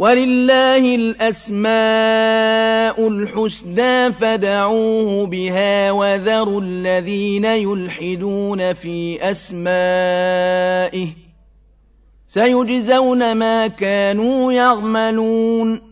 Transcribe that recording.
وَلِلَّهِ الْأَسْمَاءُ الْحُسْنَىٰ فَادْعُوهُ بِهَا وَذَرُوا الَّذِينَ يُلْحِدُونَ فِي أَسْمَائِهِ ۚ سَيُجْزَوْنَ مَا كَانُوا يَعْمَلُونَ